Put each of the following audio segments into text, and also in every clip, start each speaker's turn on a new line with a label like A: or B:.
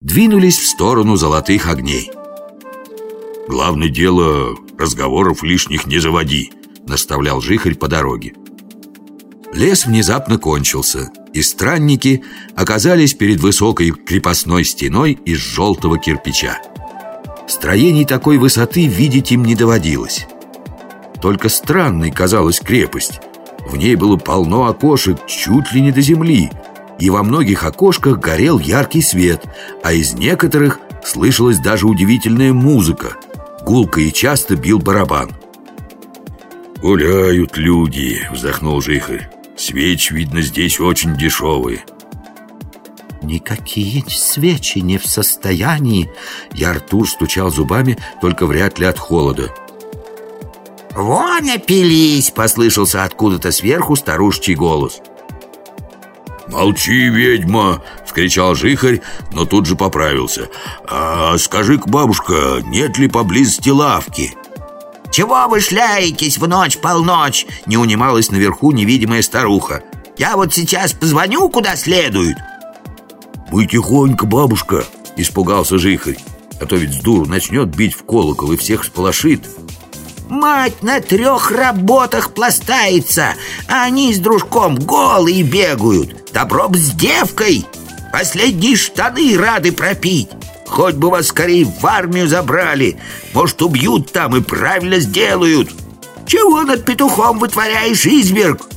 A: двинулись в сторону золотых огней.
B: «Главное дело, разговоров лишних не заводи», — наставлял Жихарь по дороге.
A: Лес внезапно кончился, и странники оказались перед высокой крепостной стеной из желтого кирпича. Строений такой высоты видеть им не доводилось. Только странной казалась крепость. В ней было полно окошек чуть ли не до земли, и во многих окошках горел яркий свет, а из некоторых слышалась даже удивительная музыка. Гулко и часто бил барабан.
B: «Гуляют люди», — вздохнул Жихарь. «Свечи, видно, здесь очень дешевые».
A: «Никакие свечи не в состоянии!» И Артур стучал зубами, только вряд ли от холода.
C: «Вон напились!» — послышался откуда-то сверху старушечий голос.
B: «Молчи, ведьма!» — вскричал Жихарь, но тут же поправился. «А скажи-ка, бабушка, нет ли поблизости лавки?»
C: «Чего вы шляетесь в ночь-полночь?» — не унималась наверху невидимая старуха. «Я вот сейчас позвоню куда следует».
A: «Мы тихонько, бабушка!» — испугался Жихарь. А то ведь с дуру начнет бить в колокол и всех сполошит.
C: Мать на трех работах пластается, а они с дружком голые бегают. Добро б с девкой. Последние штаны рады пропить. Хоть бы вас скорее в армию забрали. Может, убьют там и правильно сделают. Чего над петухом вытворяешь, изверг?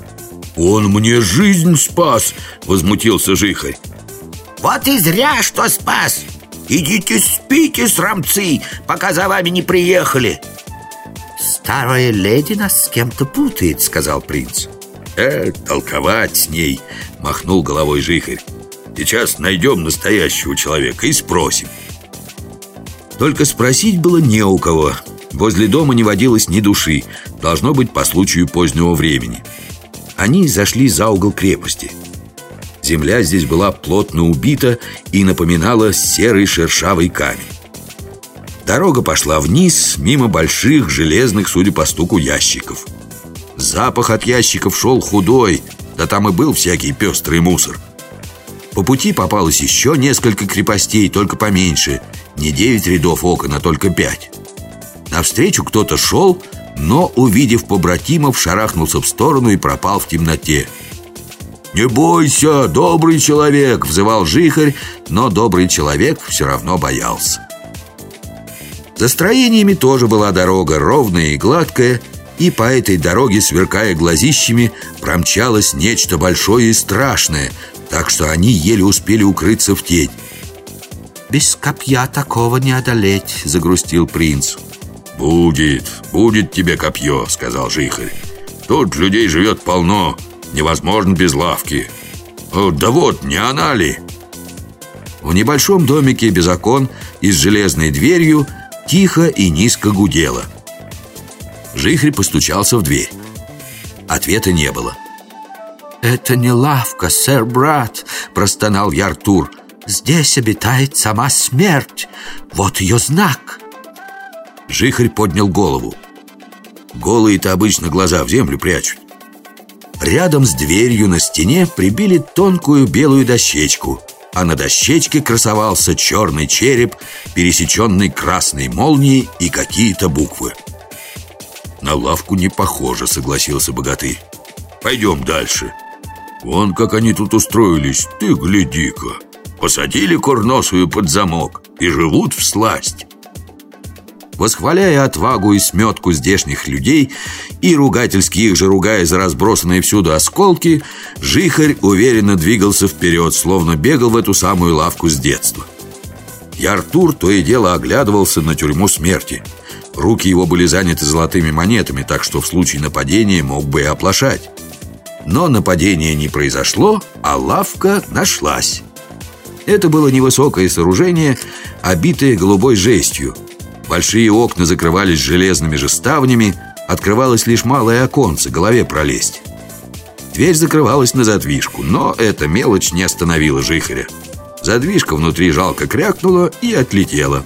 B: Он мне жизнь спас, возмутился Жихарь.
C: Вот и зря, что спас. Идите спите, срамцы, пока за вами не приехали.
A: «Старая леди нас с кем-то путает», — сказал принц.
B: «Э, толковать с ней», — махнул головой жихарь. «Сейчас найдем настоящего человека и спросим».
A: Только спросить было не у кого. Возле дома не водилось ни души. Должно быть по случаю позднего времени. Они зашли за угол крепости. Земля здесь была плотно убита и напоминала серый шершавый камень Дорога пошла вниз, мимо больших железных, судя по стуку, ящиков. Запах от ящиков шел худой, да там и был всякий пестрый мусор. По пути попалось еще несколько крепостей, только поменьше. Не девять рядов окон, а только пять. Навстречу кто-то шел, но, увидев побратимов, шарахнулся в сторону и пропал в темноте. «Не бойся, добрый человек!» — взывал жихарь, но добрый человек все равно боялся. За строениями тоже была дорога, ровная и гладкая, и по этой дороге, сверкая глазищами, промчалось нечто большое и страшное, так что они еле успели укрыться в тень. «Без копья такого не одолеть», — загрустил принц.
B: «Будет, будет тебе копье», — сказал Жихарь. «Тут людей живет полно, невозможно без лавки. Да вот, не она ли?»
A: В небольшом домике без окон и с железной дверью тихо и низко гудело. Жихрь постучался в дверь. Ответа не было. «Это не лавка, сэр-брат!» – простонал я Артур. «Здесь обитает сама смерть! Вот ее знак!» Жихрь поднял голову. Голые-то обычно глаза в землю прячут. Рядом с дверью на стене прибили тонкую белую дощечку – а на дощечке красовался черный череп, пересеченный красной молнией и какие-то буквы.
B: «На лавку не похоже», — согласился богатырь. «Пойдем дальше. Вон как они тут устроились, ты гляди-ка. Посадили курносую под замок и живут в сласть».
A: Восхваляя отвагу и сметку здешних людей и ругательски их же ругая за разбросанные всюду осколки, Жихарь уверенно двигался вперед, словно бегал в эту самую лавку с детства. И Артур то и дело оглядывался на тюрьму смерти. Руки его были заняты золотыми монетами, так что в случае нападения мог бы и оплошать. Но нападения не произошло, а лавка нашлась. Это было невысокое сооружение, обитое голубой жестью – Большие окна закрывались железными же ставнями, открывалось лишь малое оконце, голове пролезть. Дверь закрывалась на задвижку, но эта мелочь не остановила жихаря. Задвижка внутри жалко крякнула и отлетела.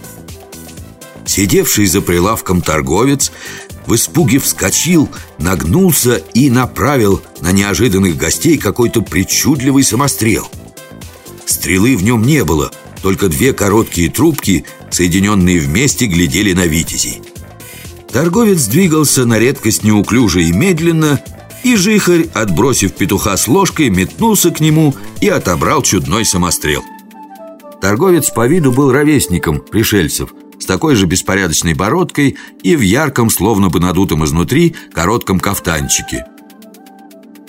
A: Сидевший за прилавком торговец в испуге вскочил, нагнулся и направил на неожиданных гостей какой-то причудливый самострел. Стрелы в нем не было – Только две короткие трубки, соединенные вместе, глядели на витязей Торговец двигался на редкость неуклюже и медленно И жихарь, отбросив петуха с ложкой, метнулся к нему и отобрал чудной самострел. Торговец по виду был ровесником пришельцев С такой же беспорядочной бородкой и в ярком, словно бы надутом изнутри, коротком кафтанчике.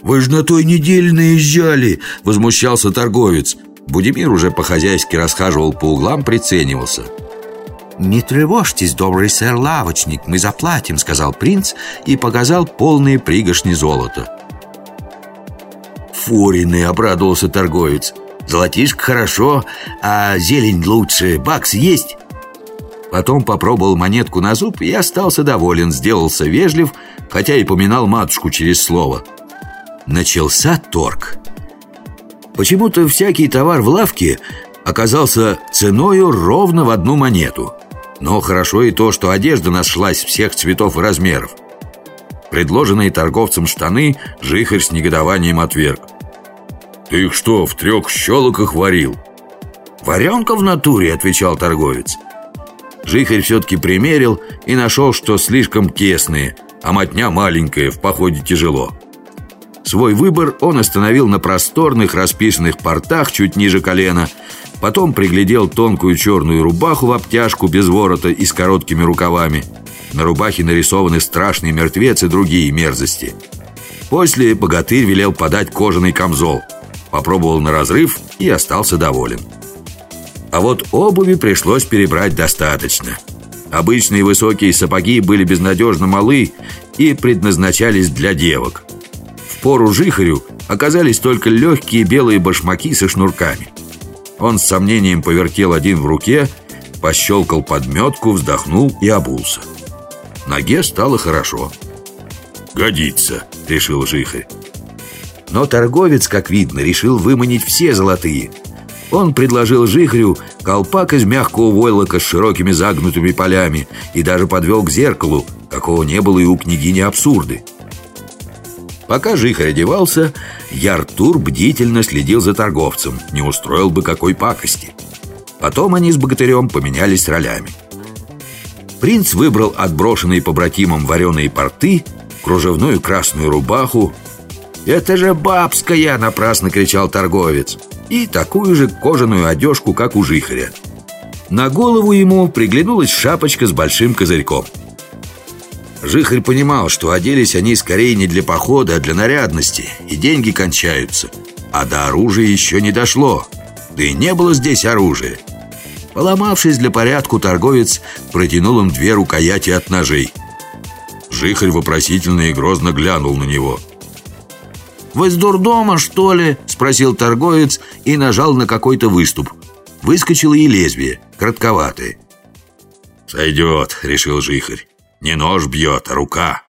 A: «Вы же на той неделе наезжали!» — возмущался торговец Будимир уже по-хозяйски расхаживал по углам, приценивался
C: «Не тревожьтесь, добрый сэр-лавочник, мы заплатим», — сказал принц и показал полные пригоршни золота.
A: «Форины!» — обрадовался торговец «Золотишко хорошо, а зелень лучше, бакс есть?» Потом попробовал монетку на зуб и остался доволен, сделался вежлив, хотя и поминал матушку через слово. Начался торг. Почему-то всякий товар в лавке оказался ценою ровно в одну монету. Но хорошо и то, что одежда нашлась всех цветов и размеров. Предложенные торговцем штаны Жихарь с негодованием отверг. «Ты их что, в трех щелоках варил?»
C: «Варенка в натуре», — отвечал торговец.
A: Жихарь все-таки примерил и нашел, что слишком тесные, а мотня маленькая, в походе тяжело. Свой выбор он остановил на просторных расписанных портах чуть ниже колена, потом приглядел тонкую черную рубаху в обтяжку без ворота и с короткими рукавами. На рубахе нарисованы страшные мертвец и другие мерзости. После богатырь велел подать кожаный камзол. Попробовал на разрыв и остался доволен. А вот обуви пришлось перебрать достаточно. Обычные высокие сапоги были безнадежно малы и предназначались для девок пору жихарю оказались только легкие белые башмаки со шнурками. Он с сомнением повертел один в руке, пощелкал подметку, вздохнул и обулся. Ноге стало хорошо. «Годится», — решил жихарь. Но торговец, как видно, решил выманить все золотые. Он предложил жихрю колпак из мягкого войлока с широкими загнутыми полями и даже подвел к зеркалу, какого не было и у княгини абсурды. Пока Жихарь одевался, Яртур бдительно следил за торговцем, не устроил бы какой пакости. Потом они с богатырем поменялись ролями. Принц выбрал отброшенные побратимом вареные порты, кружевную красную рубаху. «Это же бабская!» — напрасно кричал торговец. И такую же кожаную одежку, как у Жихаря. На голову ему приглянулась шапочка с большим козырьком – Жихарь понимал, что оделись они скорее не для похода, а для нарядности, и деньги кончаются. А до оружия еще не дошло. Да и не было здесь оружия. Поломавшись для порядку, торговец протянул им две рукояти от ножей. Жихарь вопросительно и грозно глянул на него.
C: «Вы с дурдома, что ли?» – спросил торговец и нажал на какой-то выступ. Выскочило и лезвие, кратковатое.
A: «Сойдет», – решил Жихарь. Не нож бьет, а рука.